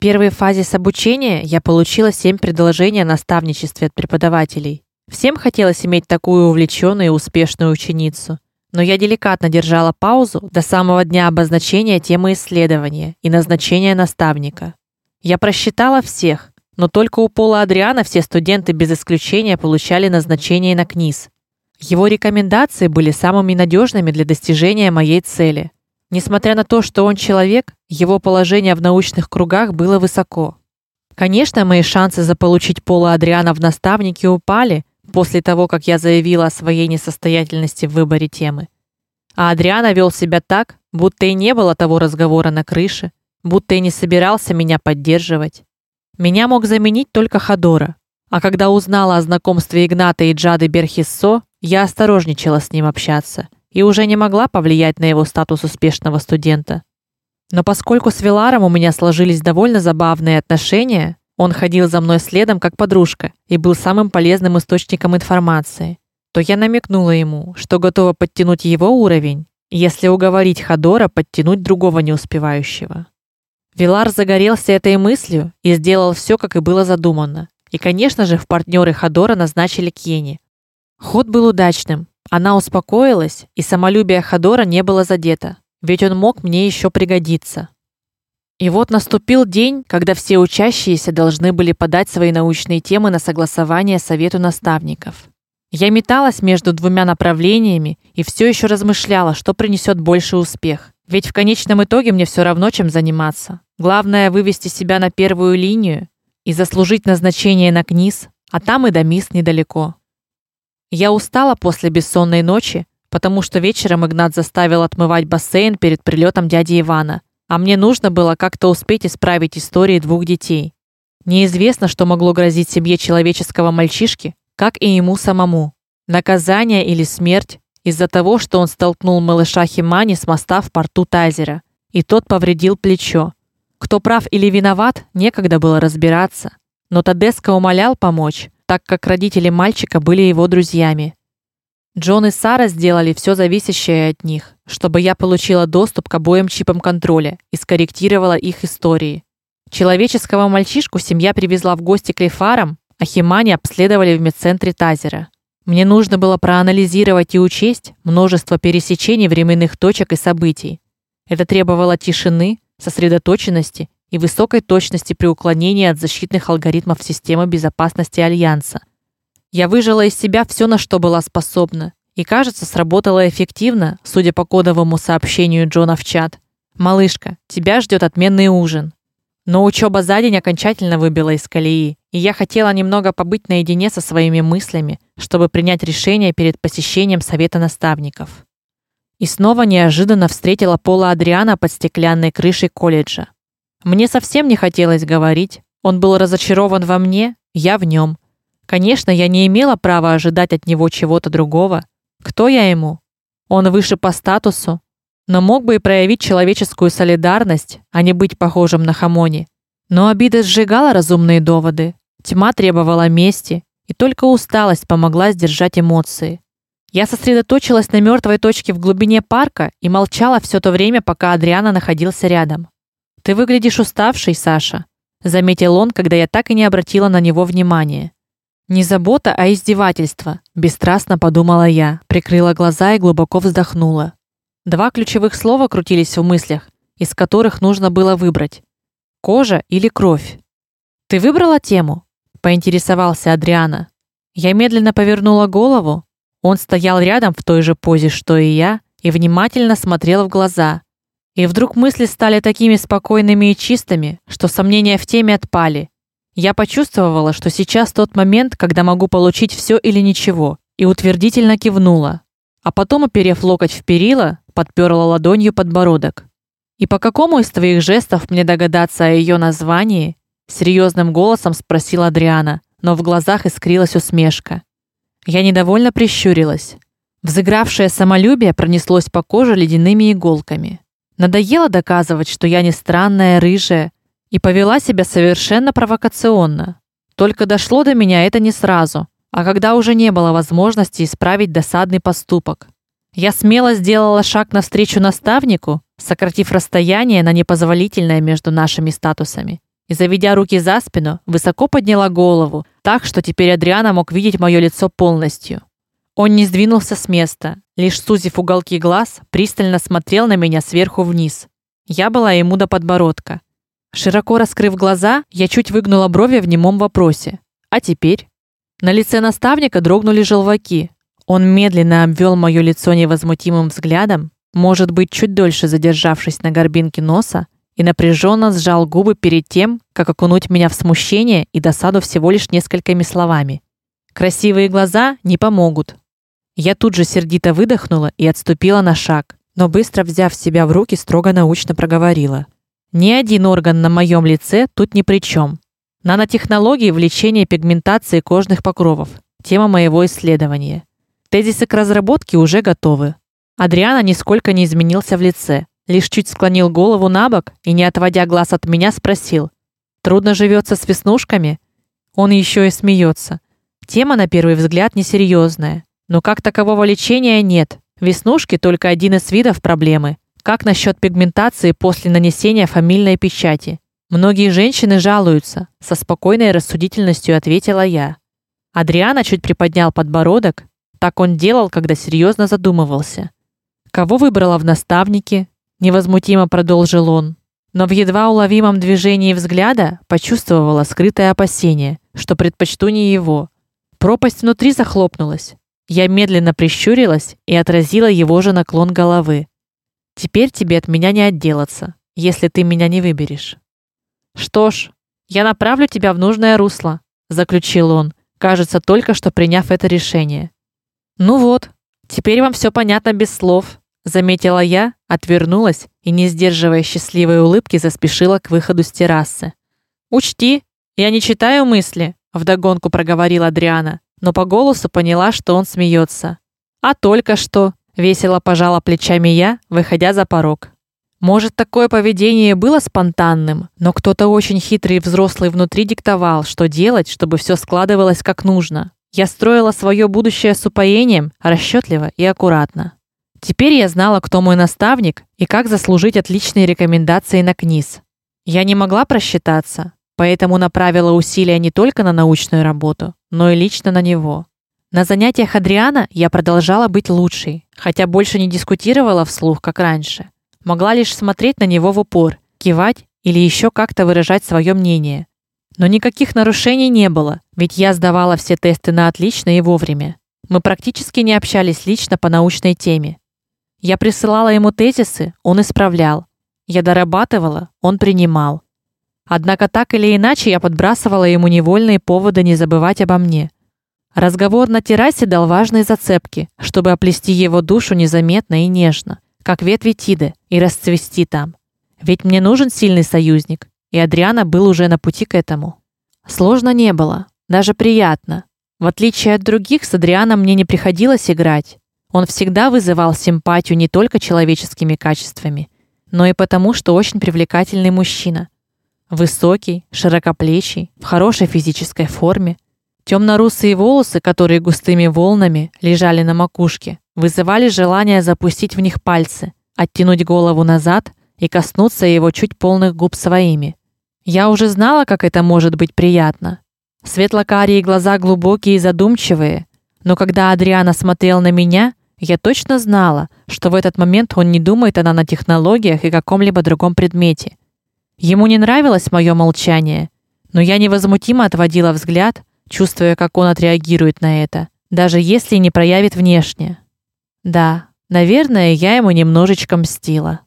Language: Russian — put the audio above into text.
первой фазе с обучения я получила семь предложений о наставничестве от преподавателей. Всем хотелось иметь такую увлечённую и успешную ученицу, но я деликатно держала паузу до самого дня обозначения темы исследования и назначения наставника. Я просчитала всех, но только у Пола Адриана все студенты без исключения получали назначение на КНИС. Его рекомендации были самыми надежными для достижения моей цели. Несмотря на то, что он человек, его положение в научных кругах было высоко. Конечно, мои шансы заполучить Пола Адриана в наставники упали после того, как я заявила о своей несостоятельности в выборе темы. А Адриана вел себя так, будто и не было того разговора на крыше, будто и не собирался меня поддерживать. Меня мог заменить только Хадора. А когда узнала о знакомстве Игната и Джады Берхиссо, я осторожничала с ним общаться и уже не могла повлиять на его статус успешного студента. Но поскольку с Виларом у меня сложились довольно забавные отношения, он ходил за мной следом как подружка и был самым полезным источником информации, то я намекнула ему, что готова подтянуть его уровень, если уговорить Хадора подтянуть другого неуспевающего. Вилар загорелся этой мыслью и сделал все, как и было задумано. И, конечно же, в партнеры Хадора назначили Кьени. Ход был удачным. Она успокоилась, и самолюбие Хадора не было задето, ведь он мог мне еще пригодиться. И вот наступил день, когда все учащиеся должны были подать свои научные темы на согласование совету наставников. Я металась между двумя направлениями и все еще размышляла, что принесет больше успех. Ведь в конечном итоге мне все равно чем заниматься. Главное вывести себя на первую линию и заслужить назначение на КНИС, а там и до МИС недалеко. Я устала после бессонной ночи, потому что вечером Игнат заставил отмывать бассейн перед прилетом дяди Ивана а мне нужно было как-то успеть исправить истории двух детей. Неизвестно, что могло грозить семье человеческого мальчишки, как и ему самому. Наказание или смерть из-за того, что он столкнул малыша Химани с моста в порту Тазера, и тот повредил плечо. Кто прав или виноват, некогда было разбираться, но Тадеско умолял помочь, так как родители мальчика были его друзьями. Джон и Сара сделали все зависящее от них, чтобы я получила доступ к обоим чипам контроля и скорректировала их истории. Человеческого мальчишку семья привезла в гости к Лефарам, а Химани обследовали в медцентре Тазера. Мне нужно было проанализировать и учесть множество пересечений временных точек и событий. Это требовало тишины, сосредоточенности и высокой точности при уклонении от защитных алгоритмов системы безопасности альянса. Я выжила из себя все, на что была способна, и, кажется, сработало эффективно, судя по кодовому сообщению Джона в чат. Малышка, тебя ждет отменный ужин. Но учеба за день окончательно выбила из колеи, и я хотела немного побыть наедине со своими мыслями, чтобы принять решение перед посещением совета наставников. И снова неожиданно встретила Пола Адриана под стеклянной крышей колледжа. Мне совсем не хотелось говорить. Он был разочарован во мне, я в нем. Конечно, я не имела права ожидать от него чего-то другого. Кто я ему? Он выше по статусу, но мог бы и проявить человеческую солидарность, а не быть похожим на Хамони. Но обида сжигала разумные доводы. Тьма требовала мести, и только усталость помогла сдержать эмоции. Я сосредоточилась на мертвой точке в глубине парка и молчала все то время, пока Адриана находился рядом. Ты выглядишь уставшей, Саша, заметил он, когда я так и не обратила на него внимания. Не забота, а издевательство, бесстрастно подумала я, прикрыла глаза и глубоко вздохнула. Два ключевых слова крутились в мыслях, из которых нужно было выбрать: кожа или кровь. Ты выбрала тему? поинтересовался Адриана. Я медленно повернула голову. Он стоял рядом в той же позе, что и я, и внимательно смотрел в глаза. И вдруг мысли стали такими спокойными и чистыми, что сомнения в теме отпали. Я почувствовала, что сейчас тот момент, когда могу получить все или ничего, и утвердительно кивнула. А потом, оперев локоть в перила, подперла ладонью подбородок. И по какому из твоих жестов мне догадаться о ее названии? серьезным голосом спросила Адриана, но в глазах искрилась усмешка. Я недовольно прищурилась. Взыгравшее самолюбие пронеслось по коже ледяными иголками. Надоело доказывать, что я не странная рыжая, и повела себя совершенно провокационно. Только дошло до меня это не сразу, а когда уже не было возможности исправить досадный поступок. Я смело сделала шаг навстречу наставнику, сократив расстояние на непозволительное между нашими статусами, и заведя руки за спину, высоко подняла голову, так что теперь Адриана мог видеть мое лицо полностью. Он не сдвинулся с места, лишь сузив уголки глаз, пристально смотрел на меня сверху вниз. Я была ему до подбородка. Широко раскрыв глаза, я чуть выгнула брови в немом вопросе. А теперь на лице наставника дрогнули желваки. Он медленно обвел моё лицо невозмутимым взглядом, может быть, чуть дольше задержавшись на горбинке носа, и напряженно сжал губы перед тем, как окунуть меня в смущение и досаду всего лишь несколькими словами. Красивые глаза не помогут. Я тут же сердито выдохнула и отступила на шаг, но быстро взяв себя в руки, строго научно проговорила: "Ни один орган на моем лице тут ни при чем. Нанотехнологии в лечении пигментации кожных покровов тема моего исследования. Тезисы к разработке уже готовы. Адриана нисколько не изменился в лице, лишь чуть склонил голову набок и не отводя глаз от меня спросил: "Трудно живется с веснушками?" Он еще и смеется. Тема на первый взгляд несерьезная, но как такового лечения нет. Веснушки только один из видов проблемы. Как насчет пигментации после нанесения фамильной печати? Многие женщины жалуются, со спокойной рассудительностью ответила я. Адриана чуть приподнял подбородок, так он делал, когда серьезно задумывался. Кого выбрала в наставнике? невозмутимо продолжил он. Но в едва уловимом движении взгляда почувствовала скрытое опасение, что предпочту не его. Пропасть внутри захлопнулась. Я медленно прищурилась и отразила его же наклон головы. Теперь тебе от меня не отделаться, если ты меня не выберешь. Что ж, я направлю тебя в нужное русло, заключил он, кажется, только что приняв это решение. Ну вот, теперь вам все понятно без слов заметила я, отвернулась и не сдерживая счастливой улыбки заспешила к выходу с террасы. Учти, я не читаю мысли, вдогонку проговорила Адриана, но по голосу поняла, что он смеется. А только что, весело пожала плечами я, выходя за порог. Может, такое поведение было спонтанным, но кто-то очень хитрый и взрослый внутри диктовал, что делать, чтобы все складывалось как нужно. Я строила свое будущее с упоением, расчетливо и аккуратно. Теперь я знала, кто мой наставник и как заслужить отличные рекомендации на КНИС. Я не могла просчитаться, поэтому направила усилия не только на научную работу, но и лично на него. На занятиях Адриана я продолжала быть лучшей, хотя больше не дискутировала вслух, как раньше. Могла лишь смотреть на него в упор, кивать или еще как-то выражать свое мнение. Но никаких нарушений не было, ведь я сдавала все тесты на отлично и вовремя. Мы практически не общались лично по научной теме, я присылала ему тезисы, он исправлял. Я дорабатывала, он принимал. Однако так или иначе я подбрасывала ему невольные поводы не забывать обо мне. Разговор на террасе дал важные зацепки, чтобы оплести его душу незаметно и нежно, как ветви тиды, и расцвести там. Ведь мне нужен сильный союзник, и Адриана был уже на пути к этому. Сложно не было, даже приятно. В отличие от других, с Адрианом мне не приходилось играть. Он всегда вызывал симпатию не только человеческими качествами, но и потому, что очень привлекательный мужчина. Высокий, широкоплечий, в хорошей физической форме. темно русые волосы, которые густыми волнами лежали на макушке, вызывали желание запустить в них пальцы, оттянуть голову назад и коснуться его чуть полных губ своими. Я уже знала, как это может быть приятно. Светло-карие глаза глубокие и задумчивые, но когда Адриана смотрел на меня, я точно знала, что в этот момент он не думает о нанотехнологиях и каком-либо другом предмете. Ему не нравилось мое молчание, но я невозмутимо отводила взгляд, чувствуя, как он отреагирует на это, даже если не проявит внешне. Да, наверное, я ему немножечко мстила.